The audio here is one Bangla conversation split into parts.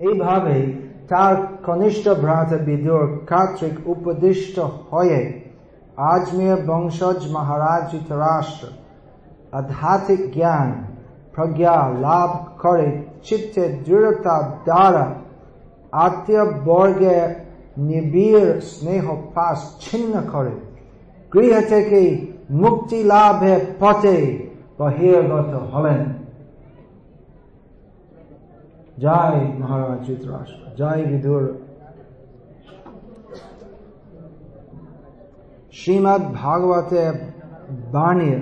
এইভাবে তার কনিষ্ঠ ভ্রাতা বিদুর কার্তিক উপদিষ্ট হয়ে আজমের বংশজ মহারাজ ধৃতরাষ্ট্র, আধ্যাত্মিক জ্ঞান, প্রজ্ঞা লাভ করে চিত্তে দৃঢ়তা দ্বারা আত্মীয় বর্গে নিবিড় স্নেহ পাশ ছিন্ন করে। গৃহ থেকে মুক্তি লাভের পথে বহির্গত হলেন। জয় মহারাজ ধৃতরাষ্ট্র জয় বিদুর শ্রীমৎ ভাগবতে বাণীর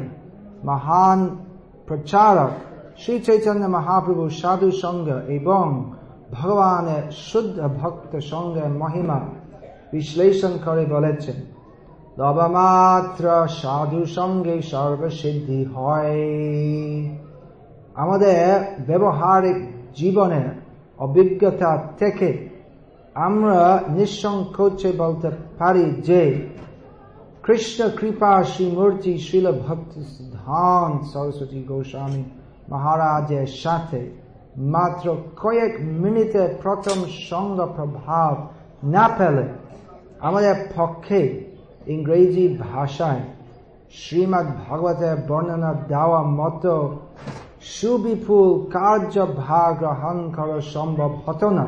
মহান প্রচারক শ্রী চৈতন্য মহাপ্রভু সাধু সঙ্গ এবং ভগবানের শুদ্ধ ভক্ত সঙ্গের মহিমা বিশ্লেষণ করে বলেছেন লবমাত্র সাধু সঙ্গে সর্বসিদ্ধি হয় আমাদের ব্যবহারিক জীবনের অভিজ্ঞতা থেকে আমরা নিঃসংকোচে বলতে পারি যে কৃষ্ণ কৃপা, শ্রীমূর্তি শিল ভক্ত ধান সরস্বতী গোস্বামী মহারাজের সাথে মাত্র কয়েক মিনিটে প্রথম সঙ্গ প্রভাব না পেলে আমাদের পক্ষে ইংরেজি ভাষায় শ্রীমৎ ভাগবতের বর্ণনা দেওয়া মতো সুবিপুল কার্য ভাগ গ্রহণ করা সম্ভব হতো না।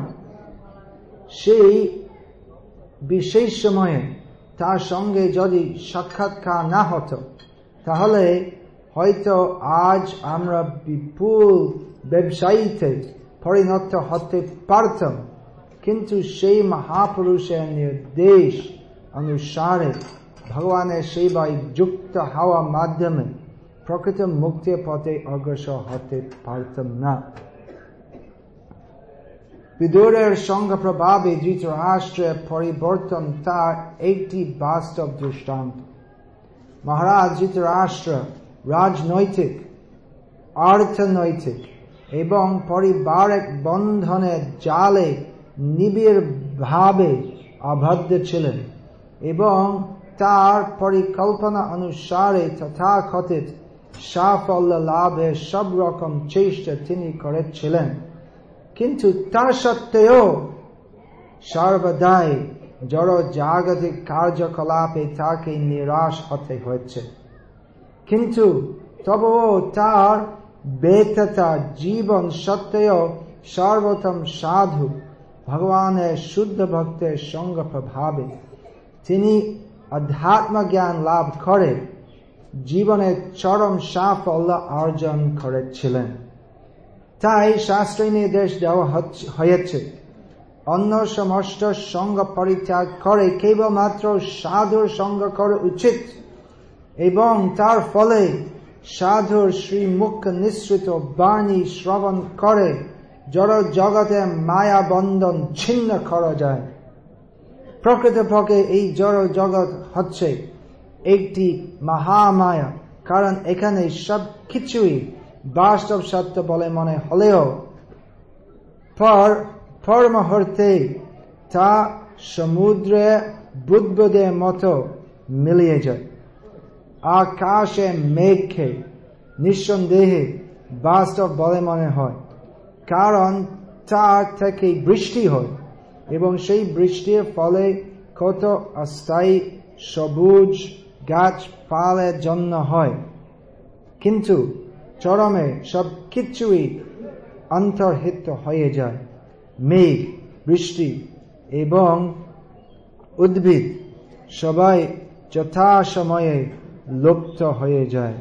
সেই বিশেষ সময়ে তার সঙ্গে যদি সাক্ষাৎকার না হতো, তাহলে হয়তো আজ আমরা বিপুল ব্যবসায়ীতে পরিণত হতে পারতাম। কিন্তু সেই মহাপুরুষের নির্দেশ অনুসারে ভগবানের সেবায় যুক্ত হওয়ার মাধ্যমে প্রকৃত মুক্তির পথে অগ্রসর হতে পারতাম না। বিদুরের সঙ্গ প্রভাবে ধৃতরাষ্ট্রের পরিবর্তন তার একটি বাস্তব দৃষ্টান্ত। মহারাজ ধৃতরাষ্ট্র রাজনৈতিক, অর্থনৈতিক এবং পারিবারিক বন্ধনের জালে নিবিড় ভাবে আবদ্ধ ছিলেন এবং তার পরিকল্পনা অনুসারে তথাকথিত সাফল্য লাভের সব রকম চেষ্টা তিনি করেছিলেন। কিন্তু তা সত্ত্বেও সর্বদাই জড় জাগতিক কার্যকলাপে তাকে নিরাশ হতে হয়েছে। কিন্তু তবুও তার বেততা জীবন সত্ত্বেও সর্বতম সাধু ভগবানের শুদ্ধ ভক্তের সঙ্গ প্রভাবে তিনি আধ্যাত্ম জ্ঞান লাভ করে। জীবনের চরম সাফল্য অর্জন করেছিলেন। তাই শাস্ত্রী নির্দেশ দেওয়া হয়েছে। অন্য সমস্ত সঙ্গ পরিত্যাগ করে কেবলমাত্র সাধুর সঙ্গ করা উচিত এবং তার ফলে সাধুর শ্রীমুখ নিঃসৃত বাণী শ্রবণ করে জড় জগতে মায়া বন্ধন ছিন্ন করা যায়। প্রকৃতপক্ষে এই জড় জগৎ হচ্ছে একটি মহামায়া। কারণ এখানে সব কিছুই বাস্তব সত্য বলে মনে হলেও পর পর মুহূর্তে তা সমুদ্রে বুদ্বুদের মতো মিলিয়ে যায়। আকাশে মেঘকে নিঃসন্দেহে বাস্তব বলে মনে হয়। কারণ তার থেকে বৃষ্টি হয় এবং সেই বৃষ্টির ফলে কত অস্থায়ী সবুজ গাছপালের জন্য হয়। কিন্তু চরমে সব কিছুই অন্তর্হিত হয়ে যায়। মেঘ, বৃষ্টি এবং উদ্ভিদ সবাই যথাসময়ে লুপ্ত হয়ে যায়।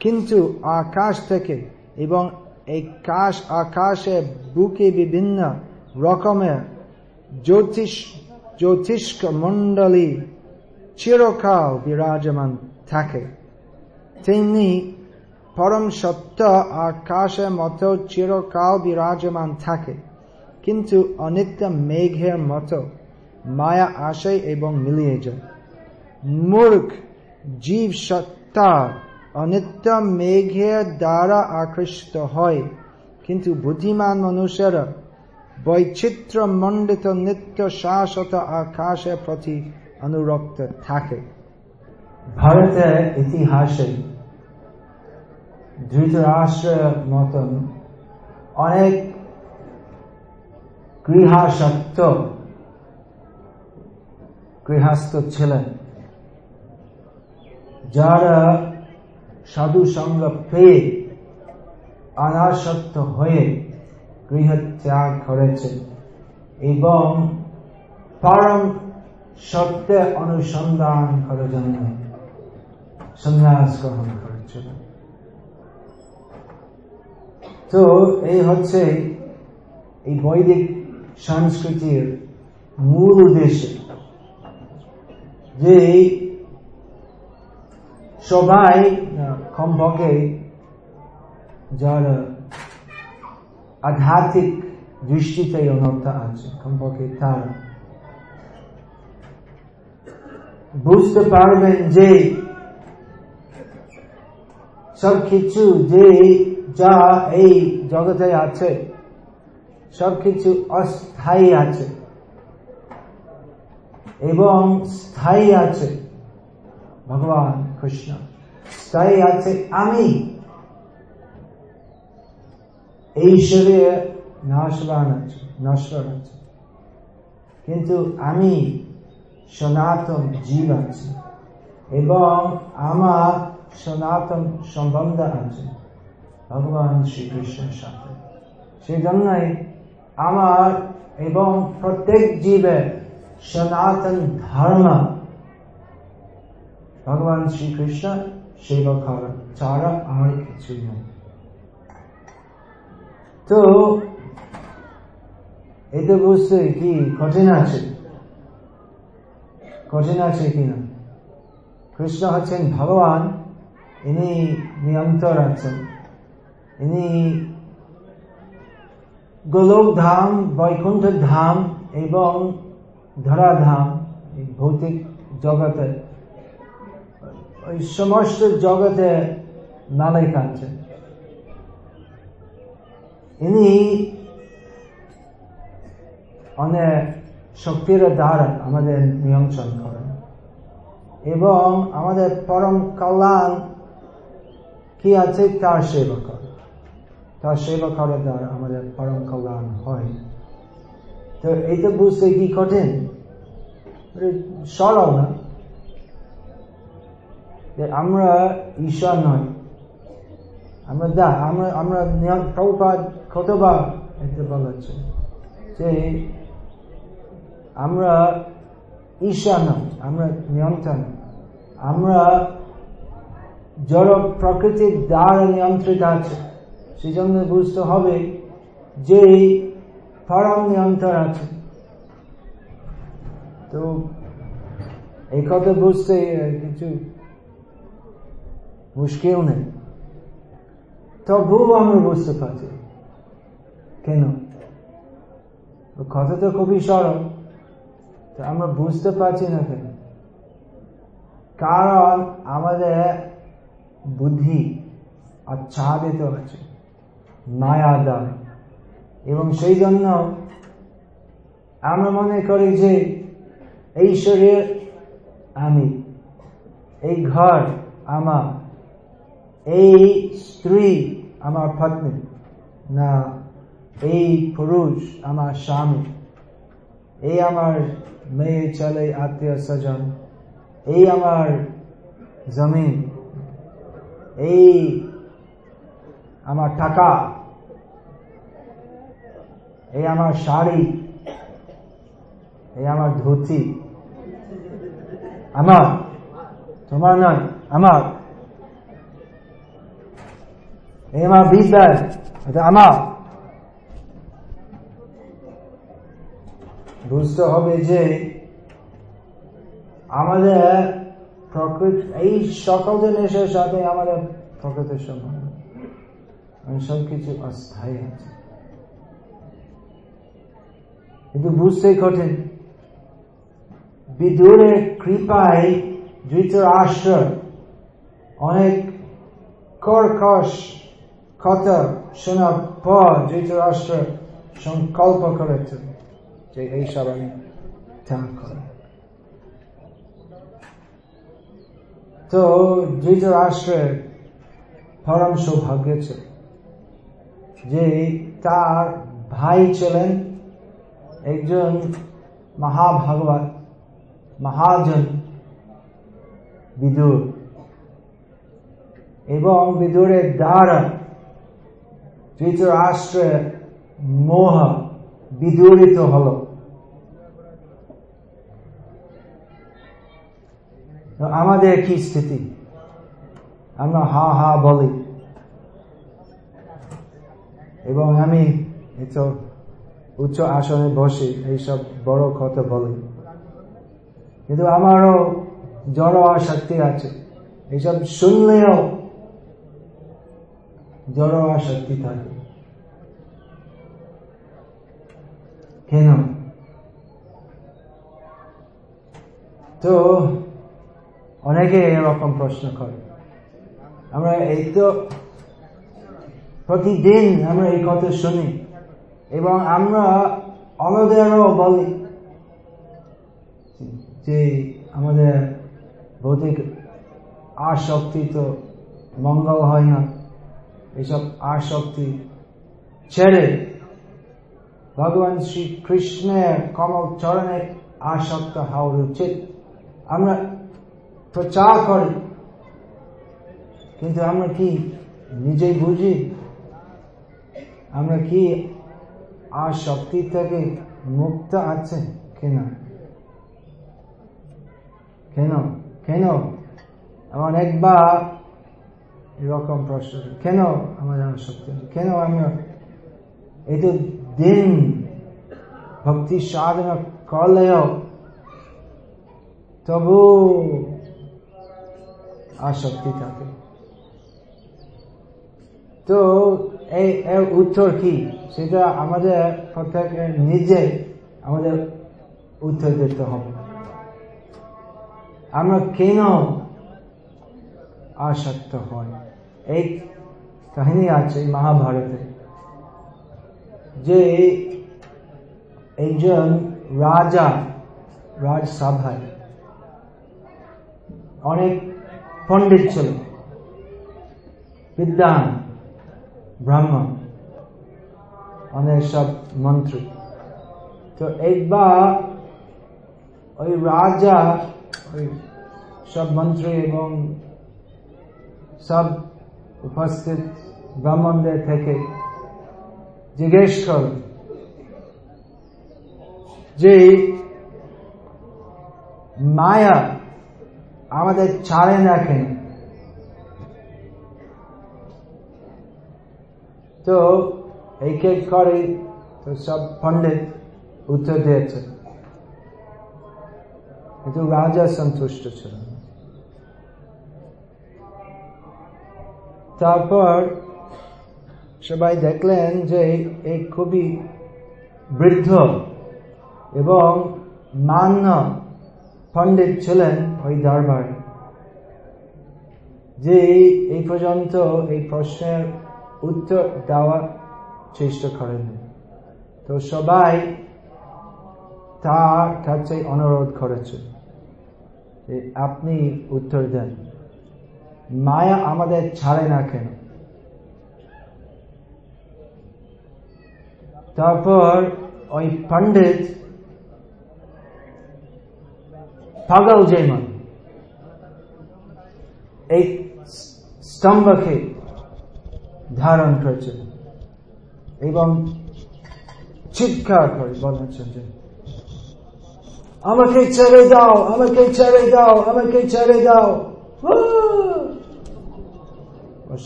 কিন্তু আকাশ থেকে এবং এই কাশ, আকাশে বুকে বিভিন্ন রকমের জ্যোতিষ জ্যোতিষ্ক মণ্ডলী চিরকাল বিরাজমান থাকে। তেমনি পরম সত্য আকাশের মতো চিরকাল বিরাজমান থাকে। কিন্তু অনিত্য মেঘের মতো মায়া আসে এবং মিলিয়ে যায়। মূর্খ, জীব সত্তা অনিত্য মেঘের দ্বারা আকৃষ্ট হয়। কিন্তু বুদ্ধিমান মানুষেরা বৈচিত্র্য মণ্ডিত নিত্য শাশ্বত আকাশের প্রতি অনুরক্ত থাকে। ভারতের ইতিহাসে ধৃতরাষ্ট্রের মতন অনেক গৃহাসক্ত গৃহস্থ ছিলেন, যারা সাধু সঙ্গ পেয়ে অনাসক্ত হয়ে গৃহ ত্যাগ করেছে এবং পরম সত্যে অনুসন্ধান করার জন্য সন্ন্যাস গ্রহণ করেছিল তো এই হচ্ছে এই বৈদিক সংস্কৃতির মূল উদ্দেশ্য, যে সবাই কমপক্ষে যারা আধ্যাত্মিক দৃষ্টিতে অনর্থ আছে, কমপক্ষে তারা বুঝতে পারবেন যে সবকিছু যে যা এই জগতে আছে, সবকিছু অস্থায়ী আছে এবং স্থায়ী আছে। ভগবান কৃষ্ণ, স্থায়ী আছে আমি। এই শরীরে নাশবান আছে, নশ্বর আছে। কিন্তু আমি সনাতন জীব আছে এবং আমার সনাতন সম্বন্ধ আছে। ভগবান শ্রীকৃষ্ণের সাথে। সেই জন্যই আমার এবং প্রত্যেক জীবের সনাতন ধর্ম, ভগবান শ্রীকৃষ্ণ সেবা করা ছাড়া আর কিছু নেই। তো, এতে বুঝতে কি কঠিন আছে? কঠিন আছে কিনা? কৃষ্ণ হচ্ছেন ভগবান, ইনি নিয়ন্ত্রণ আছেন। ইনি গোলক ধাম বৈকুণ্ঠ ধাম এবং ধরাধাম ভৌতিক জগতে, ওই সমস্ত জগতে মালিক আছেন। ইনি অনেক শক্তির দ্বারা আমাদের নিয়ন্ত্রণ করেন এবং আমাদের পরম কল্যাণ কি আছে? তার সেবা করে। তার সেবা করার দ্বারা আমাদের পরম কল্যাণ হয়। তো এইটা বুঝতে কি কঠিন? সরল না। যে আমরা ঈশ্বর নয় আমরা দা আমরা আমরা প্রভুপাত কতবার এটা বলেছে? যে আমরা ঈশ্বর নয় আমরা নিয়ন্ত্রণ। আমরা জড় প্রকৃতির দ্বারা নিয়ন্ত্রিত আছে। সেই জন্য বুঝতে হবে যে পরম নিয়ন্ত্রণ আছে। তো এই কথা বুঝতে কিছু মুশকিল নেই। তবুও আমরা বুঝতে পারছি। কেন? কথা তো খুবই সরল। তো আমরা বুঝতে পারছি না কেন? কারণ আমাদের বুদ্ধি আচ্ছাদিত আছে, মায়া দ্বারা এবং সেই জন্য আমরা মনে করি যে এই শরীর আমি, এই ঘর আমার, এই স্ত্রী আমার পত্নী, না, এই পুরুষ আমার স্বামী, এই আমার মেয়ে ছেলে আত্মীয় স্বজন, এই আমার জমিন, এই আমার টাকা, এই আমার শাড়ি, এই আমার ধুতি, আমার, তোমার নয়, আমার, এই আমার বিদ্যায় আমার। বুঝতে হবে যে আমাদের প্রকৃতি, এই সকল জিনিসের সাথে আমাদের প্রকৃতির সম্বন্ধ সবকিছু অস্থায়ী আছে কিন্তু বুঝতে কঠিন। বিদুরের কৃপায় ধৃতরাষ্ট্র অনেক কর্কশ কথা শোনার পর ধৃতরাষ্ট্র সংকল্প করেছে। যে এইসব আমি ত্যাগ করি। তো ধৃতরাষ্ট্রের পরম সৌভাগ্য ছিল যে তার ভাই ছিলেন একজন মহাভাগবত, মহাজন বিদুর। এবং বিদুরের দ্বারা ধৃতরাষ্ট্রের মোহ বিদূরিত হল। আমাদের কি স্থিতি? আমরা হা হা বলি। এবং আমি উচ্চ আসনে বসে এইসব বড় কথা বলি। কিন্তু আমারও জড় শক্তি আছে। এইসব শুনলেও জড় শক্তি থাকে। কেন? তো অনেকে এরকম প্রশ্ন করে। আমরা এই তো প্রতিদিন আমরা এই কথা শুনি এবং আমরা আমাদেরও বলি যে আমাদের ভৌতিক আসক্তি তো মঙ্গল হয় না। এইসব আসক্তি ছেড়ে ভগবান শ্রী কৃষ্ণের কমল চরণে আসক্ত হওয়া উচিত। আমরা প্রচার করি কিন্তু আমরা কি নিজেই বুঝি? আমরা কি আসক্তি থেকে মুক্ত আছে কেন? কেন? কেন? আমার একবার এরকম প্রশ্ন। কেন আমাদের শক্তি কেন আমরা এই তো দিন ভক্তি সাধনা করলেও তবু আসক্তি থাকে। তো এই উত্তর কি? সেটা আমাদের প্রত্যেকের নিজে আমাদের উত্তর দিতে হবে। আমরা কেন আসক্ত হই? এই কাহিনী আছে মহাভারতে, যে একজন রাজা, রাজসভায় অনেক পণ্ডিত ছিল বিদ্যান ব্রাহ্মণ অনেক সব মন্ত্রী। তো একবার ওই রাজা, ওই সব মন্ত্রী এবং সব উপস্থিত ব্রাহ্মণদের থেকে জিজ্ঞেস কর যে, মায়া আমাদের ছাড়ে না কেন তো এক এক করে, তো সব পণ্ডিত উত্তর দিয়েছে। কিন্তু রাজা সন্তুষ্ট ছিল তারপর সবাই দেখলেন যে এই খুবই বৃদ্ধ এবং মান্য পণ্ডিত ছিলেন ওই দরবারে। যে এই পর্যন্ত এই প্রশ্নের উত্তর দেওয়ার চেষ্টা করেন তো সবাই তার কাছে অনুরোধ করেছে যে আপনি উত্তর দেন। মায়া আমাদের ছাড়ে না কেন? তারপর ওই পণ্ডিত পাগল যেমন এই স্তম্ভকে ধারণ করেছে এবং চিৎকার করে বলেছেন যে আমাকে ছেড়ে দাও আমাকে ছেড়ে দাও আমাকে ছেড়ে দাও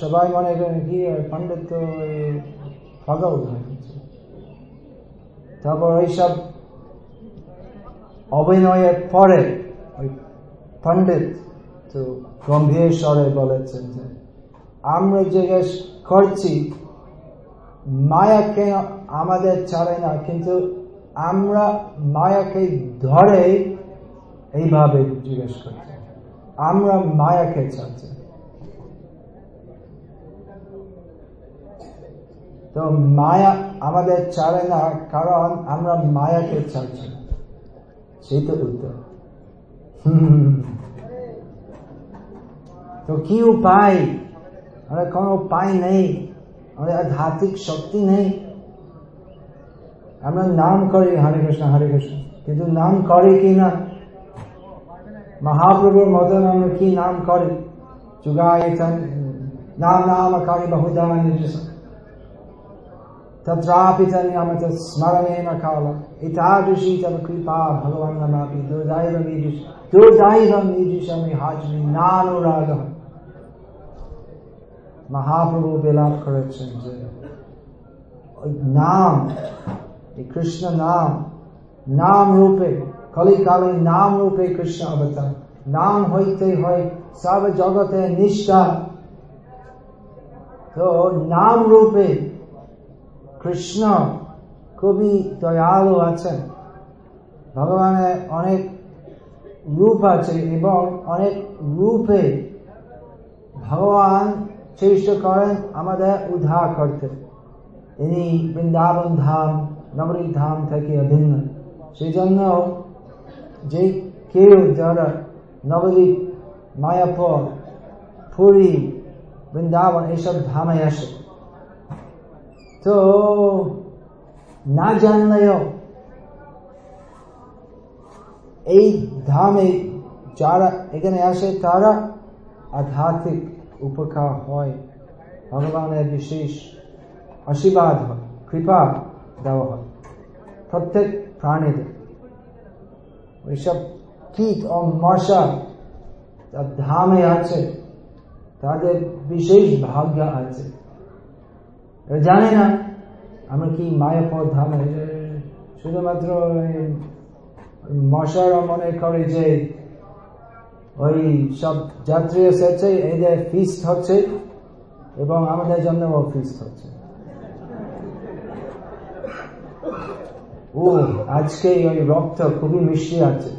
সবাই মনে করেন কি পণ্ডিত তো পাগল তারপর ওইসব অভিনয়ের পরে ওই পণ্ডিত তো গম্ভীর স্বরে বলেছেন যে, আমরা জিজ্ঞেস করছি। মায়াকে আমাদের ছাড়ে না, কিন্তু আমরা মায়াকে ধরে এইভাবে জিজ্ঞেস করছি। আমরা মায়াকে ছাড়ছি। তো মায়া আমাদের ছাড়ে না, কারণ আমরা মায়াকে ছাড়ছি সেই তো উত্তর। তো কি উপায় আমাদের কোনো উপায় নেই আমাদের আধ্যাত্মিক শক্তি নেই আমরা নাম করি হরে কৃষ্ণ হরে কৃষ্ণ কিন্তু নাম করি কি না মহাপ্রভুর মতন আমরা কি নাম করি যুগায়তন নাম নাম করি বহুদা तत्रापि च नियमत स्मरणेन काल एतादृशी तव कृपा भगवान् नमापि दुर्दैव मीजुष दुर्दैव मीजुषं विहाजमि नानुरागः। महाप्रभु विलाप करेছেন যে নাম এই কৃষ্ণ নাম নাম রূপে কলিকালে নাম রূপে কৃষ্ণ অবতার নাম হইতে হয় সব জগতে নিষ্ঠা তো নাম রূপে কৃষ্ণ খুবই দয়ালু আছেন। ভগবানের অনেক রূপ আছে এবং অনেক রূপে ভগবান চেষ্টা করেন আমাদের উদ্ধার করতে। ইনি বৃন্দাবন ধাম নবরী ধাম থেকে অভিন্ন। সেই জন্য যে কেউ যারা নবদ্বীপ মায়াপুর, পুরী, বৃন্দাবন এইসব ধামে আসে তো না জানলেও এই ধামে যারা এখানে আসে তারা আধ্যাত্মিক উপকার হয় ভগবানের বিশেষ আশীর্বাদ হয় কৃপা দেওয়া হয় প্রত্যেক প্রাণীদের ওইসব কীট ও মশা ধামে আছে তাদের বিশেষ ভাগ্য আছে জানে না। আমরা কি মায়াপর ধামে? শুধুমাত্র মশারা মনে করে যে ওই সব যাত্রী এসেছে, এদের ফিস্ট হচ্ছে এবং আমাদের জন্য ও ফিস্ট হচ্ছে। ও, আজকে ওই রক্ত খুবই মিষ্টি আছে।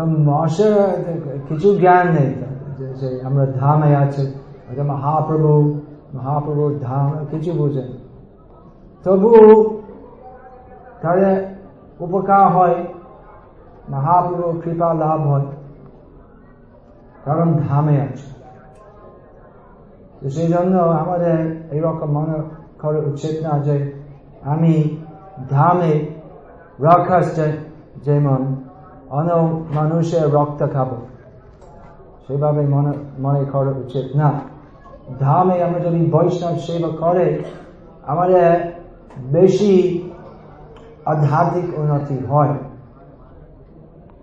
মশার কিছু জ্ঞান নেই আমরা ধামে আছে। মহাপ্রভু মহাপ্রভুর ধাম, কিছু বুঝেন। তবু তাদের উপকার হয় মহাপ্রভু কৃপা লাভ হয়, কারণ ধামে আছে। তো সেই জন্য আমাদের এইরকম মনে করা উচিত না যে আমি ধামে রাখাস যেমন অন্য মানুষের রক্ত খাব, সেভাবে মনে মনে করা উচিত না। ধামে আমরা যদি বৈষ্ণব সেবা করে, আমাদের বেশি আধ্যাত্মিক উন্নতি হয়।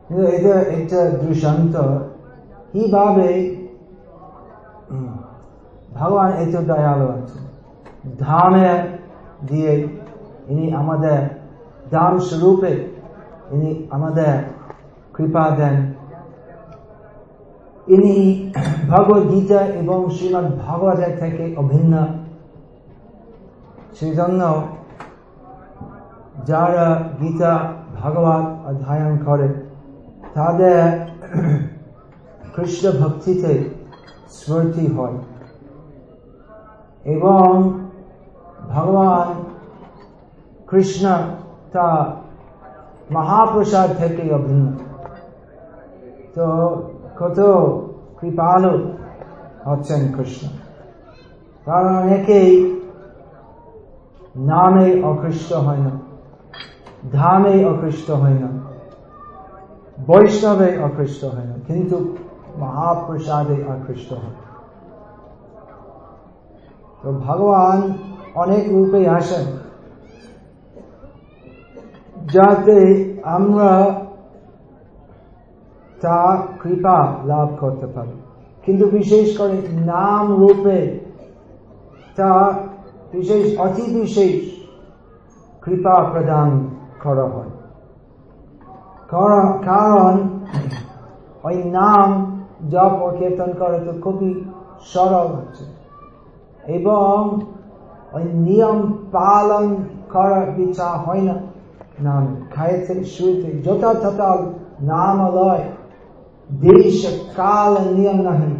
কিন্তু এটা একটা দৃষ্টান্ত কীভাবে? ভগবান এত দয়ালু আছে। ধামে দিয়ে ইনি আমাদের দাম স্বরূপে ইনি আমাদের কৃপা দেন। ইনি ভগবত গীতা এবং শ্রীমৎ ভাগবতের থেকে অভিন্ন। সেই জন্য যারা গীতা ভাগবত অধ্যয়ন করে, তাদের কৃষ্ণ ভক্তিতে স্মৃতি হয় এবং ভগবান কৃষ্ণ তা মহাপ্রসাদ থেকে অভিন্ন। তো কত? কৃপালু হচ্ছেন কৃষ্ণ। কারণ অনেকেই নামে অকৃষ্ট হয় না, ধামে অকৃষ্ট হয় না, বৈষ্ণবে অকৃষ্ট হয় না, কিন্তু মহাপ্রসাদে আকৃষ্ট হয়। তো ভগবান অনেক রূপে আসেন, যাতে আমরা তা কৃপা লাভ করতে পারি। কিন্তু বিশেষ করে নাম রূপে তা বিশেষ, অতি বিশেষ কৃপা প্রদান করা হয়। কারণ ওই নাম জপ ও কীর্তন করে তো খুবই সরল হচ্ছে। এবং ওই নিয়ম পালন করার বিচার হয় না। নাম, খাইতে, শুইতে, যথাযথ নামালয় দেশ কাল নিয়ম নাহি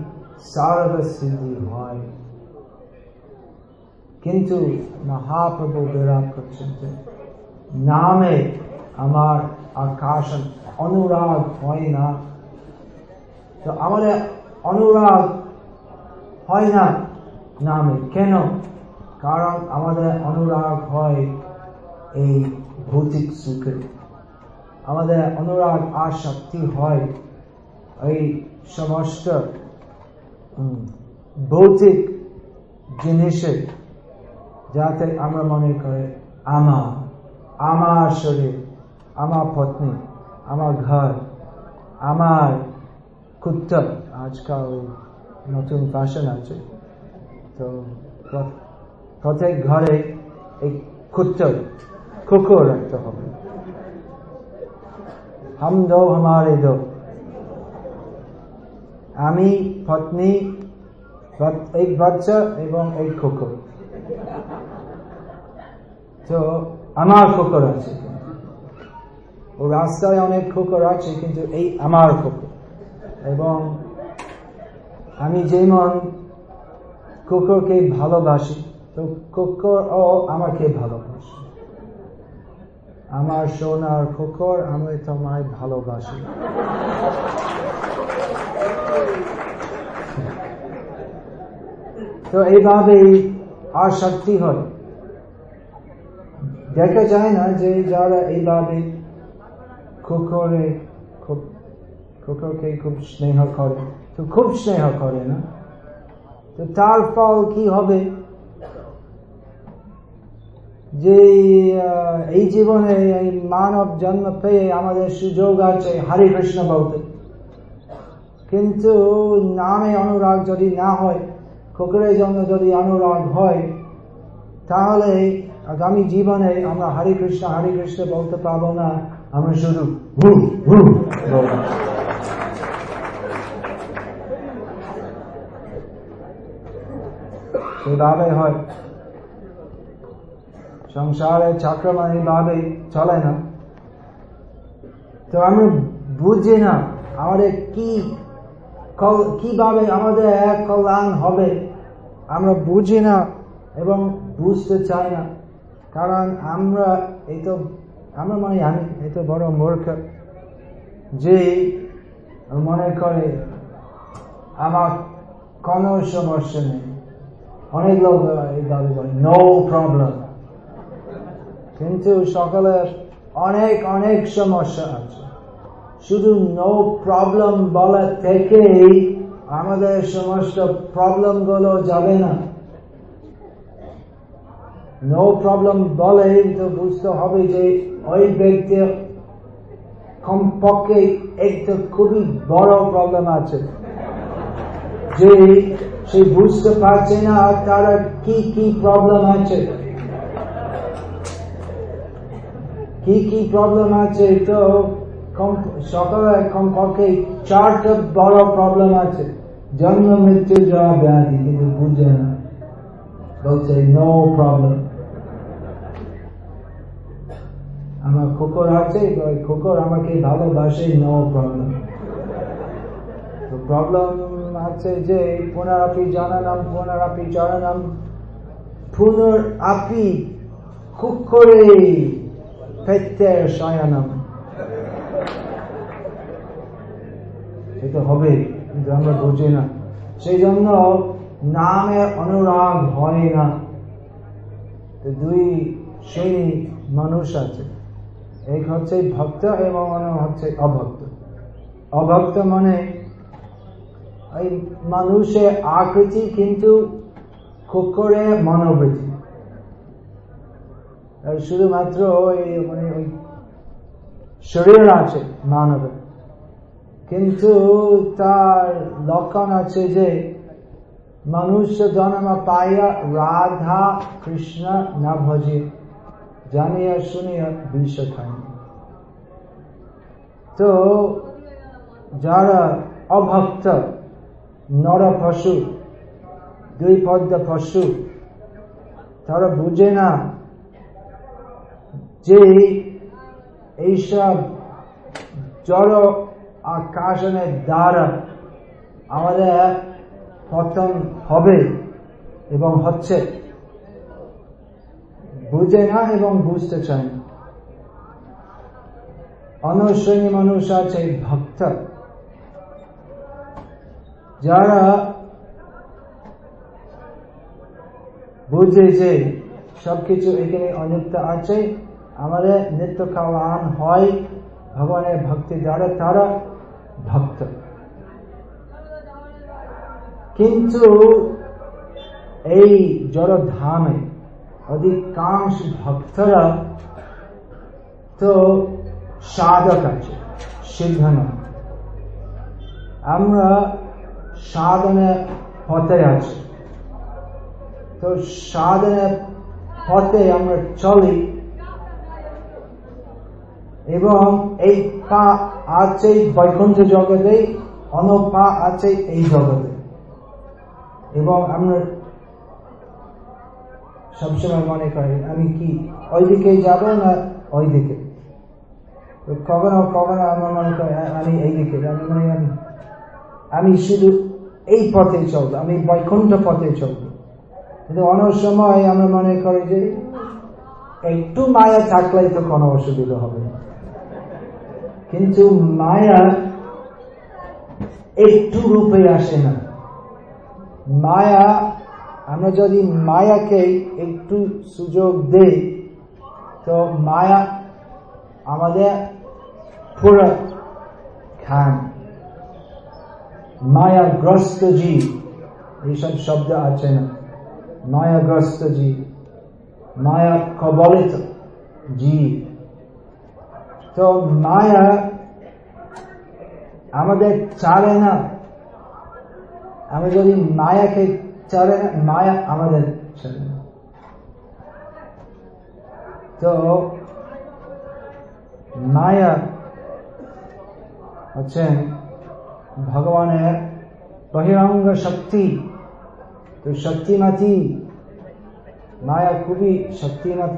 সর্বসিদ্ধি হয় কিন্তু মহাপ্রভু বিরাট করছেন নামে আমার আকাশন অনুরাগ হয় না তো আমাদের অনুরাগ হয় না নামে কেন কারণ আমাদের অনুরাগ হয় এই ভৌতিক সুখে আমাদের অনুরাগ আসক্তি হয় এই সমস্ত ভৌতিক জিনিসে যাতে আমরা মনে করে আমার আমার শরীর আমার পত্নী আমার ঘর আমার কুত্তা। আজকাল নতুন ফ্যাশন আছে। তো প্রত্যেক ঘরে এই কুত্তা, কুকুর রাখতে হবে। হাম দো হমারে দো আমি, পত্নী এক বাচ্চা এবং এক কুকুর তো, আমার কুকুর আছে। ও রাস্তায় অনেক কুকুর আছে, কিন্তু এই আমার কুকুর এবং আমি যেমন কুকুরকে ভালোবাসি, তো কুকুর ও আমাকে ভালোবাসে। আমার সোনার কুকুর আমি তোমায় ভালোবাসি। তো এইভাবে আসক্তি হয়। দেখা যায় না যে যারা এইভাবে কুকুরে খুব, কুকুরকে খুব স্নেহ করে, তো খুব স্নেহ করে না। তো তার ফল কি হবে? যে এই জীবনে এই মানব জন্ম পেয়ে আমাদের সুযোগ আছে। হরে কৃষ্ণ বলতে। কিন্তু নামে অনুরাগ যদি না হয় কুকুরের জন্য যদি অনুরাগ হয়, তাহলে আগামী জীবনে আমরা হরে কৃষ্ণ হরে কৃষ্ণ বলতে পারব না, আমরা শুধু এভাবে হয়। সংসারে চক্রমান এইভাবে চলে না। তো আমরা বুঝি না, আমাদের কি কীভাবে আমাদের এক কল্যাণ হবে, আমরা বুঝি না এবং বুঝতে চাই না। কারণ আমরা এই তো আমরা মানে আমি এই তো বড় মূর্খ যে মনে করে আমার কোনো সমস্যা নেই। অনেক লোক এই এইভাবে বলে নো প্রবলেম কিন্তু সকালের অনেক অনেক সমস্যা আছে। শুধু নো প্রবলেম বলা থেকেই আমাদের সমস্ত প্রবলেমগুলো যাবে না। নো প্রবলেম বলে তো বুঝতে হবে যে ওই ব্যক্তি কমপক্ষে একটা খুবই বড় প্রবলেম আছে। যে সে বুঝতে পারছে না তারা কি কি প্রবলেম আছে। কি কি প্রবলেম আছে তো সকালে কমপক্ষে চারটা বড় প্রবলেম আছে। জন্ম, মৃত্যু ব্যাধি, কিন্তু বুঝে না। বলছে নো প্রবলেম আমার আছে ওই আমাকে ভালোবাসে নো প্রবলেম প্রবলেম আছে যে, পুনরাপি জানানাম, পুনরাপি চরণাম। পুনর আপি শয়নম। এটা হবে কিন্তু আমরা বুঝি না। সেই জন্য নামে অনুরাগ হয় না। দুই শ্রেণি মানুষ আছে। এক হচ্ছে ভক্ত এবং অন্য হচ্ছে অভক্ত। অভক্ত মানে এই মানুষের আকৃতি কিন্তু কুকুরে মনোবৃত্তি। শুধুমাত্র ওই মানে ওই শরীর আছে মানবের। কিন্তু তার লক্ষণ আছে যে মনুষ্য জন্ম পাইয়া রাধা কৃষ্ণ না ভজে। জানিয়া শুনিয়া বিষ খায় তো যারা অভক্ত নর পশু দুই পদ্ম পশু, তারা বুঝে না যে এইসব জড় আকাশনের দ্বারা আমাদের পতন হবে এবং হচ্ছে বুঝে না এবং বুঝতে চায় না। অনুশ্রেণী মানুষ আছে ভক্ত। যারা বুঝে যে সবকিছু এখানে অনিত্য আছে, আমাদের নিত্য কল্যাণ হয়, ভগবানের ভক্তি দ্বারা তারা ভক্ত। কিন্তু এই জড়ধামে অধিকাংশ ভক্তরা তো সাধক আছে সিদ্ধ আমরা সাধনে পথে আছি। তো সাধনের পথে আমরা চলি এবং এই আছে বৈকুণ্ঠ জগতে অন্য পা আছে এই জগতে। এবং আমরা সবসময় মনে করি, আমি কি ওই দিকে যাব না ওই দিকে কখনো কখনো আমার মনে করি, আমি এই দিকে আমি মনে আমি আমি শুধু এই পথে চলবো, আমি বৈকুণ্ঠ পথে চলবো। কিন্তু অনেক সময় আমরা মনে করি যে, একটু মায়া থাকলেই তো কোনো অসুবিধা হবে না। কিন্তু মায়া একটু রূপে আসে না। মায়া, আমরা যদি মায়াকে একটু সুযোগ দেই, তো মায়া আমাদের পুরো খান। মায়াগ্রস্ত জীব এইসব শব্দ আছে না। মায়াগ্রস্ত জীব মায়া কবলিত জীব। তো মায়া আমাদের চারে না আমরা যদি মায়াকে চারে না মায়া আমাদের চারে না তো মায়া হচ্ছেন ভগবানের বহিরঙ্গ শক্তি তো শক্তিমতী মায়া খুবই শক্তিমত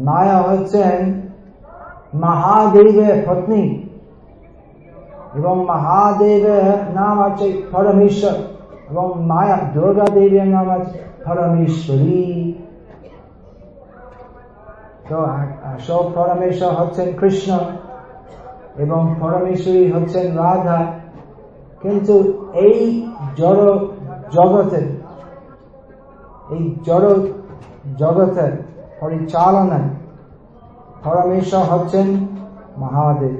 মায়া হচ্ছেন মহাদেবের পত্নী এবং মহাদেবের নাম আছে পরমেশ্বর এবং মায়া দুর্গা দেবীর নাম আছে পরমেশ্বরী তো আসল পরমেশ্বর হচ্ছেন কৃষ্ণ এবং পরমেশ্বরী হচ্ছেন রাধা কিন্তু এই জড় জগতের, এই জড় জগতের পরিচালনায় পরমেশ্বর হচ্ছেন মহাদেব,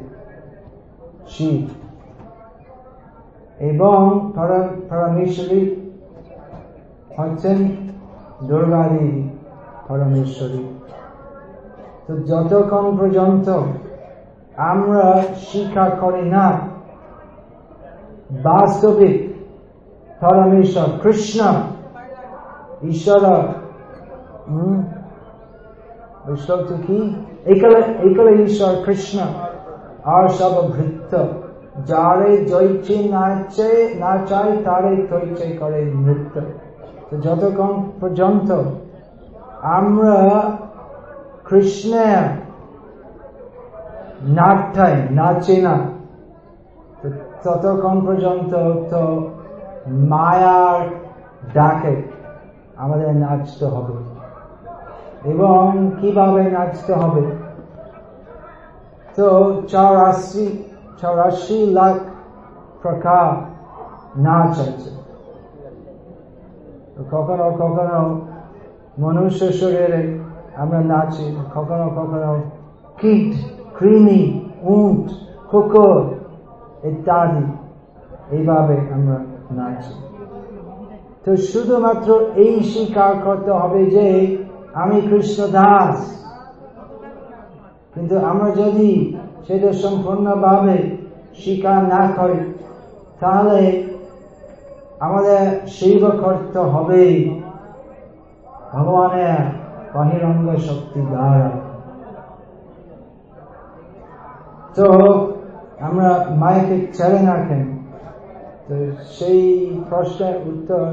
শিব। এবং পরমেশ্বরী হচ্ছেন দুর্গা দেবী, পরমেশ্বরী। তো যতক্ষণ পর্যন্ত আমরা স্বীকার করি না, বাস্তবিক পরমেশ্বর কৃষ্ণ, ঈশ্বর ঈশ্বর কি একলে একলে ঈশ্বর কৃষ্ণ আর সব ভৃত্য যারে জয়ছে নাচে না চাই তারে তৈছে করে নৃত্য যতক্ষণ পর্যন্ত আমরা কৃষ্ণের নাটটাই নাচে না ততক্ষণ পর্যন্ত তো মায়ার ডাকে আমাদের নাচতে হবে এবং কীভাবে নাচতে হবে? তো চৌরাশি চৌরাশি লাখ প্রকার নাচ আছে। কখনো কখনো মনুষ্য শরীরে আমরা নাচি, কখনো কখনো কীট, কৃমি, উঁট, কুকুর ইত্যাদি এইভাবে আমরা নাচি। তো শুধুমাত্র এই স্বীকার করতে হবে যে আমি কৃষ্ণ দাস। কিন্তু আমরা যদি সেটা সম্পূর্ণভাবে স্বীকার না করি, তাহলে আমাদের সেব করতে হবে ভগবানের বহিরঙ্গ শক্তি দ্বারা। তো আমরা মায়কে ছেড়ে না কেন? তো সেই প্রশ্নের উত্তর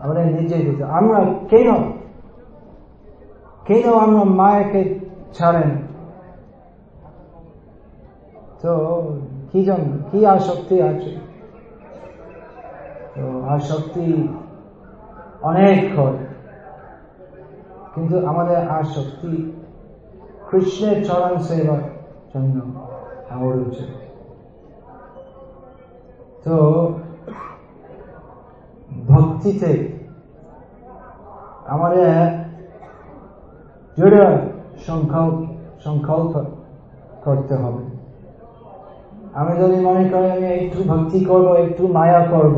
আমাদের নিজে দিতে আমরা কেন কেন আমরা মায়াকে ছাড়েন তো কি জন্য কি আসক্তি আছে তো আসক্তি অনেক হয় কিন্তু আমাদের আসক্তি কৃষ্ণের চরণ সেবার জন্য আওড়ছে তো ভক্তিতে আমাদের দৃঢ় সংকল্প সংকল্প করতে হবে। আমি যদি মনে করি আমি একটু ভক্তি করব, একটু মায়া করব,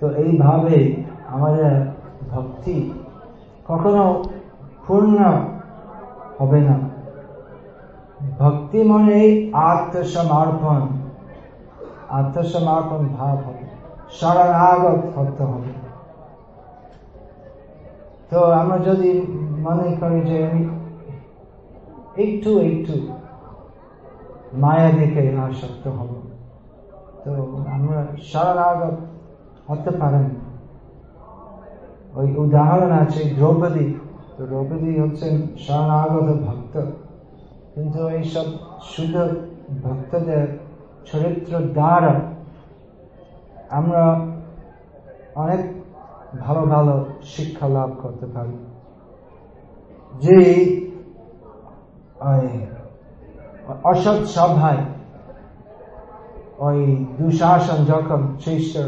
তো এইভাবে আমাদের ভক্তি কখনো পূর্ণ হবে না। ভক্তি মনে আত্মসমর্পণ আত্মসমর্পণ ভাব হবে। শরণাগত হতে হবে। তো আমরা যদি মনে করি যে আমি একটু একটু মায়া দেখে আসক্ত হব, তো আমরা শরণাগত হতে পারেন ওই উদাহরণ আছে দ্রৌপদী। তো দ্রৌপদী হচ্ছেন শরণাগত ভক্ত। কিন্তু এইসব শুদ্ধ ভক্তদের চরিত্র দ্বারা আমরা অনেক ভালো ভালো শিক্ষা লাভ করতে পারি। যে অসৎ সভায় ওই দুঃশাসন যখন চেষ্টা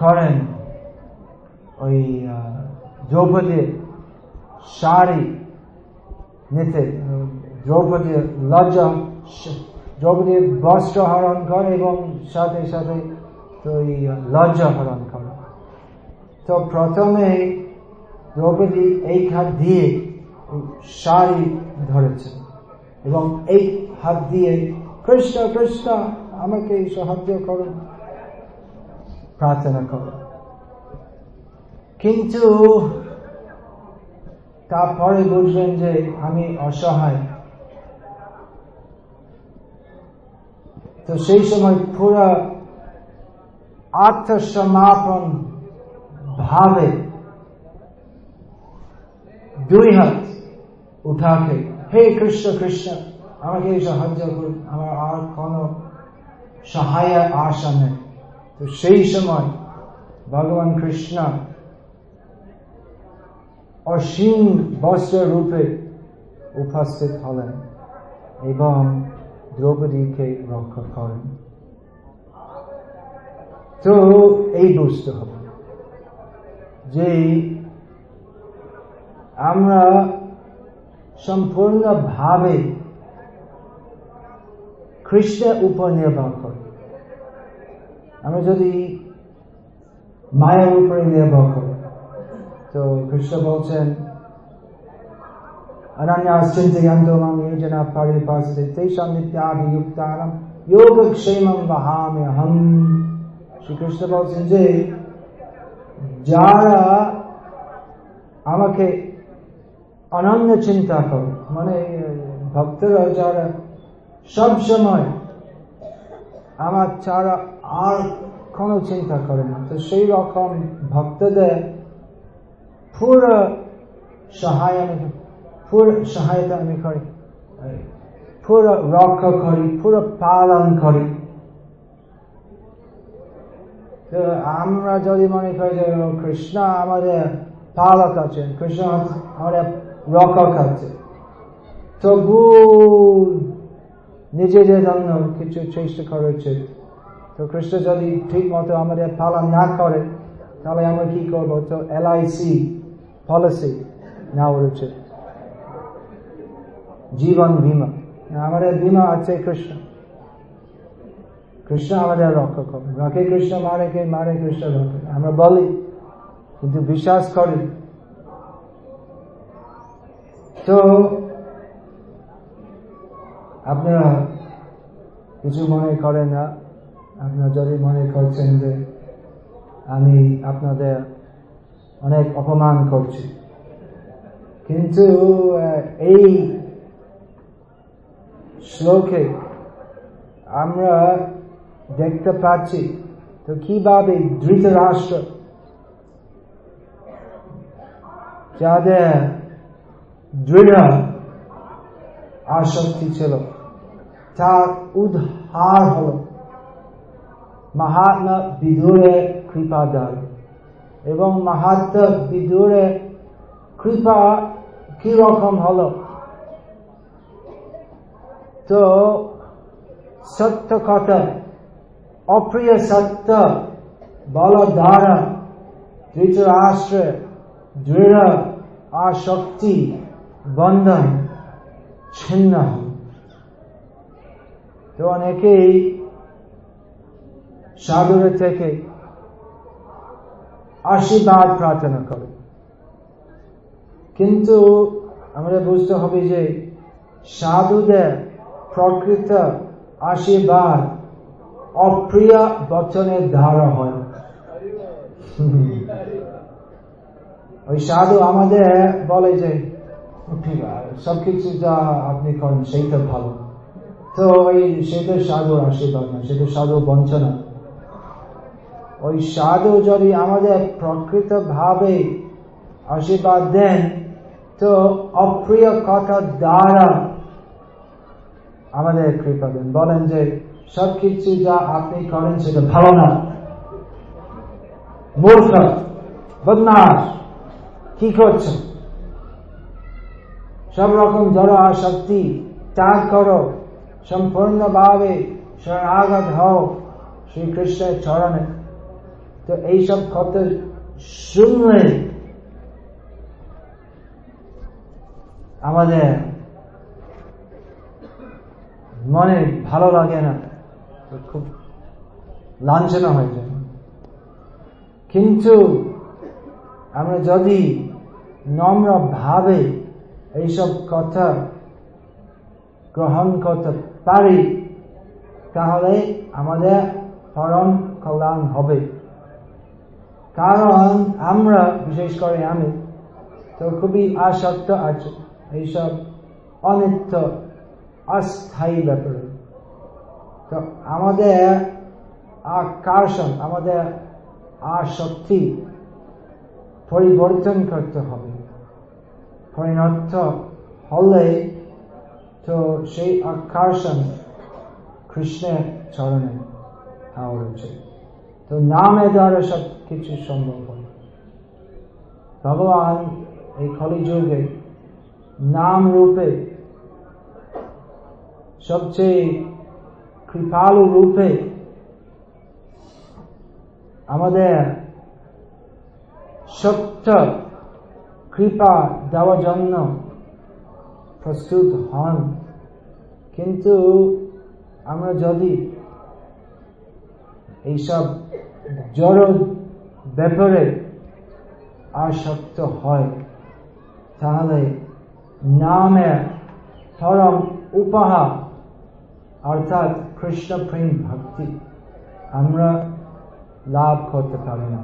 করেন, ওই দ্রৌপদীর শাড়ি নিতে, দ্রৌপদীর লজ্জা, দ্রৌপদীর বস্ত্র হরণ করে এবং সাথে সাথে তো লজ্জা হরণ করে। তো প্রথমে দ্রৌপদী এই হাত দিয়ে শাড়ি ধরেছে এবং এই হাত দিয়ে, কৃষ্ণ কৃষ্ণ, আমাকে সাহায্য করুন প্রার্থনা করো। কিন্তু তারপরে বুঝবেন যে আমি অসহায়। তো সেই সময় পুরা আত্মসমাপন ভাবে দুই হাত উঠাকে, হে কৃষ্ণ কৃষ্ণ, আমাকে সাহায্য করুন, আমার আর কোন সহায় আশা নেই। তো সেই সময় ভগবান কৃষ্ণ অসীম বস্ত্র রূপে উপস্থিত হলেন এবং দ্রৌপদীকে রক্ষা করেন। তো এই বুঝতে হবে। যে আমরা সম্পূর্ণভাবে খ্রিস্টের উপর নির্ভর করি। আমরা যদি মায়ের উপরে নির্ভর করি, তো খ্রিস্ট বলছেন অনন্যাশ্চিন্তয়ন্তমাঙ্গেজনা পরিপাসতে তেষাম নিত্যাভিযুক্তানাম যোগক্ষেমম শ্রীকৃষ্ণ বলছেন যে যারা আমাকে অনন্য চিন্তা করে মানে ভক্তরা যারা সব সময় আমার ছাড়া আর কোনো চিন্তা করে না, তো সেই রকম ভক্তদের পুরো সহায় আমি, পুরো সহায়তা আমি করি পুরো রক্ষা করি, পুরো পালন করি। তো আমরা যদি মনে করি যে কৃষ্ণ আমাদের পালক আছে, কৃষ্ণ আমাদের রক্ষক আছে, তবু নিজেদের জন্য কিছু চেষ্টা করা উচিত। তো কৃষ্ণ যদি ঠিক মতো আমাদের পালন না করে, তাহলে আমরা কি করব? তো এলআইসি পলিসি নেওয়া উচিত। জীবন বিমা। আমাদের বিমা আছে কৃষ্ণ। কৃষ্ণ আমাদের রক্ষা করবে। রকে কৃষ্ণ মারে কে মারে কৃষ্ণ রক্ষা আমরা বলি, কিন্তু বিশ্বাস করি। তো, আপনারা কিছু মনে করেন না, আপনারা যদি মনে করছেন যে আমি আপনাদের অনেক অপমান করছি। কিন্তু এই শ্লোকে আমরা দেখতে পাচ্ছি। তো কীভাবে ধৃতরাষ্ট্র যাদের দৃঢ় আসক্তি ছিল, তার উদ্ধার হল। মহাত্মা বিদুরে কৃপা দ্বার। এবং মহাত্মা বিদুরে কৃপা কি রকম হলো? তো সত্য কথা অপ্রিয় সত্য বল দ্বারা ধৃতরাষ্ট্রে, দৃঢ় আসক্তি বন্ধন ছিন্ন তো অনেকেই সাগরের থেকে আশীর্বাদ প্রার্থনা করে। কিন্তু আমরা বুঝতে হবে যে সাধুদের প্রকৃত আশীর্বাদ অপ্রিয় বচনের দ্বারা হয় ওই সাধু আমাদের বলে যে ঠিক সবকিছু যা আপনি করেন, সেইটা ভালো। তো ওই সেটা সাধু আশীর্বাদ না সেটা সাধু বঞ্চনা। ওই সাধু যদি আমাদের প্রকৃত ভাবে আশীর্বাদ দেন, তো অপ্রিয় কথা দ্বারা আমাদের কৃপা দেন। বলেন যে সবকিছু যা আপনি করেন সেটা ভালো না। মূর্খ বদমাস কি করছ সব রকম জড় আসক্তি ত্যাগ করো। সম্পূর্ণভাবে শরণাগত হও শ্রীকৃষ্ণের চরণে। তো এইসব কথা শুনলে আমাদের মনে ভালো লাগে না। খুব লাঞ্ছনা হয়ে যায়। কিন্তু আমরা যদি নম্র ভাবে এইসব কথা গ্রহণ করতে পারি, তাহলে আমাদের পরম কল্যাণ হবে। কারণ আমরা, বিশেষ করে আমি, তো খুবই আসক্ত আছে। এইসব অনিত্য, অস্থায়ী ব্যাপারে। আমাদের আকর্ষণ আমাদের আসক্তি পরিবর্তন করতে হবে। পরিণত হলে তো সেই আকর্ষণ কৃষ্ণের চরণে হওয়া উচিত তো নামে দ্বারা সব কিছু সম্ভব হয়। ভগবান এই কলিযুগে নাম রূপে সবচেয়ে কৃপালু রূপে আমাদের সত্য কৃপা দেওয়ার জন্য প্রস্তুত হন। কিন্তু আমরা যদি এইসব জড় ব্যাপারে আসক্ত হয়, তাহলে নামের পরম উপহার অর্থাৎ কৃষ্ণ প্রেম ভক্তি। আমরা লাভ করতে পারি না।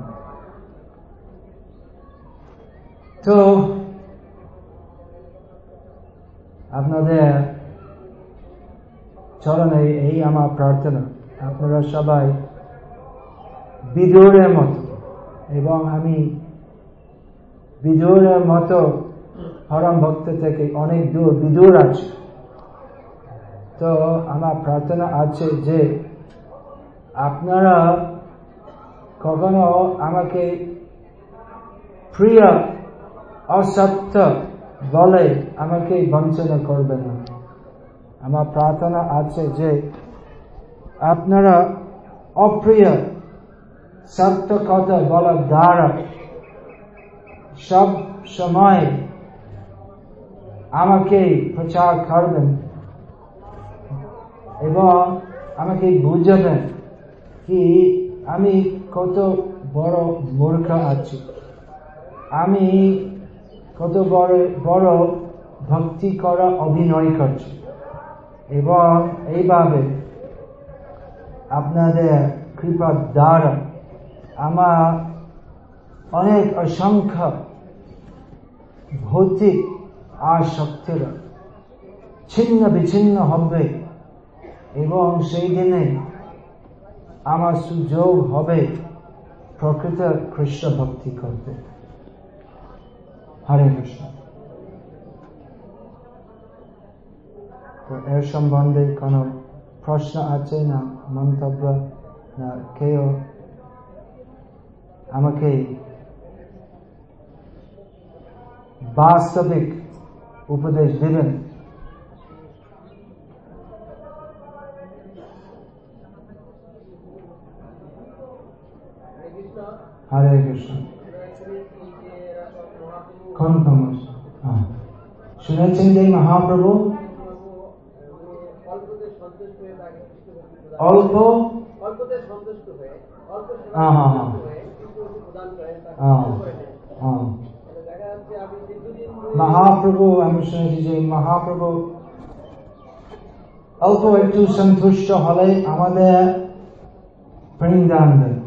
তো, আপনাদের চরণে এই আমার প্রার্থনা। আপনারা সবাই বিদুরের মতো, এবং আমি বিদুরের মতো হরম ভক্ত থেকে অনেক দূর বিদুর আছে। তো আমার প্রার্থনা আছে যে আপনারা কখনো আমাকে প্রিয়, অসত্য বলে আমাকে বঞ্চনা করবেন না। আমার প্রার্থনা আছে যে আপনারা অপ্রিয়, সত্য কথা বলার দ্বারা সব সময় আমাকে প্রচার করবেন। এবং আমাকে বুঝাবেন কি আমি কত বড় মূর্খ আছি। আমি কত বড় বড় ভক্তি করা অভিনয় করছি। এবং এইভাবে আপনাদের কৃপার দ্বারা আমার অনেক অসংখ্য ভৌতিক আসক্তিরা ছিন্ন বিচ্ছিন্ন হবে। এবং সেই দিনে আমার সুযোগ হবে, প্রকৃত কৃষ্ণ ভক্তি করতে। হরে কৃষ্ণ। এর সম্বন্ধে কোনো প্রশ্ন আছে না, মন্তব্য না, কেউ আমাকে বাস্তবিক উপদেশ দেবেন? হরে কৃষ্ণ। কনকমস শুনেছেন যে মহাপ্রভু অল্প মহাপ্রভু, আমি শুনেছি যে মহাপ্রভু অল্প একটু সন্তুষ্ট হলে আমাদের বৃন্দান দেন।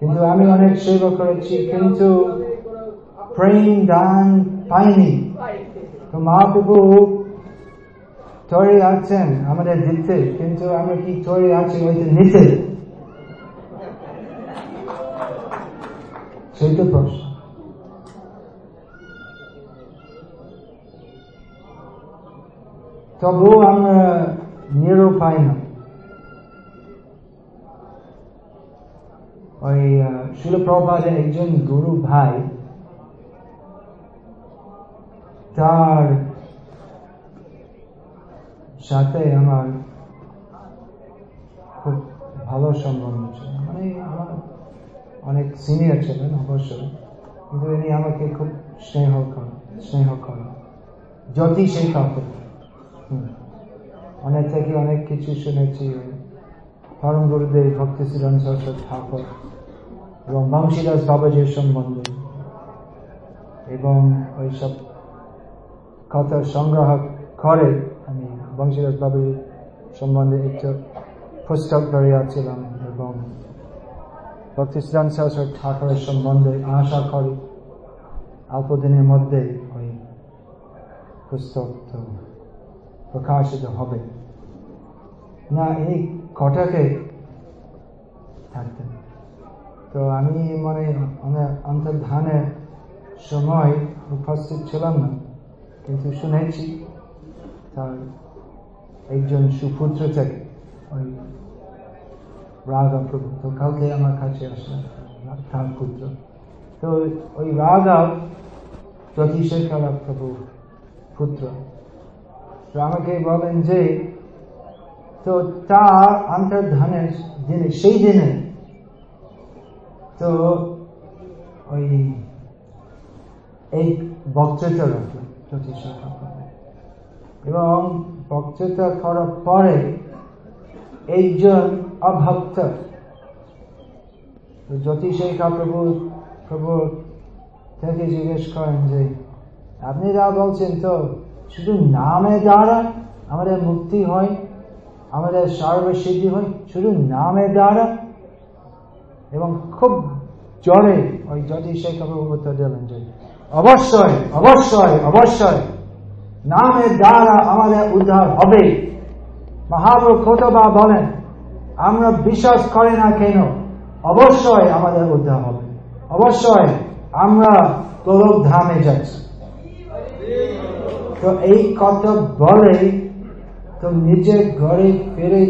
কিন্তু আমি অনেক সেবা করেছি কিন্তু প্রেম দান পাইনি পাইনি। তো মহাপ্রভু তৈরি আছেন আমাদের দিতে কিন্তু আমরা কি তৈরি আছি ওইটা নিতে সেই তো প্রশ্ন। তবুও আমরা নিরুপায় না ওই শিলপ্রভাদের একজন গুরু ভাই, তার সাথে আমার খুব ভালো সম্বন্ধ ছিল। মানে আমার অনেক সিনিয়র ছিলেন অবশ্যই কিন্তু ইনি আমাকে খুব স্নেহ করেন স্নেহ করেন। শেখা হুম। অনেক থেকে অনেক কিছু শুনেছি। পরম গুরুদেব ভক্তি শ্রীরাম সরস্বতী ঠাকুর। এবং বংশীদাস বাবাজির সম্বন্ধে এবং ওইসব কথা সংগ্রহ করে আমি বংশীদাস বাবুর সম্বন্ধে একটু পুস্তক পড়িয়াছিলাম এবং ভক্তিশ্রাম সরস্বর ঠাকুরের সম্বন্ধে আশা করি অল্প দিনের মধ্যে ওই পুস্তক তো প্রকাশিত হবে। না, এই কটাকে থাকতেন তো আমি মানে অন্তর্ধানের সময় উপস্থিত ছিলাম না, কিন্তু শুনেছি তার একজন সুপুত্র থেকে ওই রাজা প্রভু তো কালকে আমার কাছে আসলেন তার পুত্র। তো ওই রাঘব জ্যোতিষেখর প্রভু পুত্র, তো আমাকে বলেন যে, তো তার অন্তর্ধানের দিনে, সেই দিনে তো ওই এই বক্তৃতা প্রভু এবং বক্তৃতা করার পরে একজন অভক্ত জ্যোতিষেখা প্রভু প্রভু থেকে জিজ্ঞেস করেন যে, আপনি যা বলছেন তো শুধু নামে দ্বারা আমাদের মুক্তি হয়, আমাদের সর্বসিদ্ধি হয়, শুধু নামে দ্বারা? এবং খুব জোরে ওই উত্তর দিলেন যে অবশ্যই অবশ্যই অবশ্যই। নামের দ্বারা আমাদের উদ্ধার হবে, মহাপ্রভু কতবার বলেন, আমরা বিশ্বাস করি না কেন, অবশ্যই আমাদের উদ্ধার হবে। অবশ্যই আমরা গোলক ধামে যাচ্ছি। তো এই কথা বলে, তো নিজের ঘরে ফিরে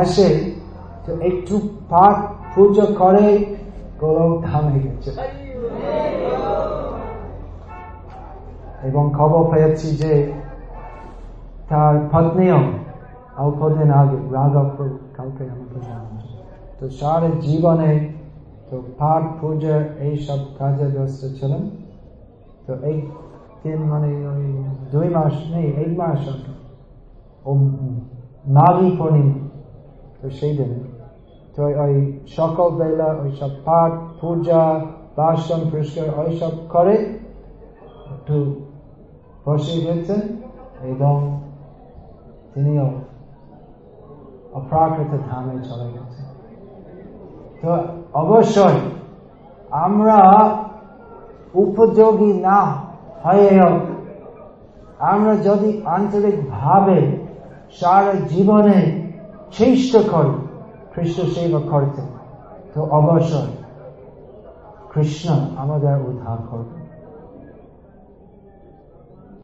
আসে তো একটু পাঠ পুজো করে গোলক ধামে গেছে এবং খবর পেয়েছি যে তার পত্নীও অল্পদিন আগে রাঘব কাউকে আমাকে জানান তো সারা জীবনে তো পাঠ, পূজা এইসব কাজে ব্যস্ত ছিলেন তো এই দিন মানে ওই দুই মাস নেই, এক মাস ও নাগি পূর্ণিমা, তো সেই দিনে ওই সকল বেলা, ওই সব পাঠ, পূজা বাসন পরিষ্কার ওইসব করে একটু বসে গেছেন এবং তিনিও অপ্রাকৃত ধামে চলে গেছেন। তো অবশ্যই আমরা উপযোগী না হয়েও আমরা যদি আন্তরিক ভাবে সারা জীবনে চেষ্টা করি কৃষ্ণ সেবা করতে তো অবশ্যই কৃষ্ণ আমাদের উদ্ধার করবে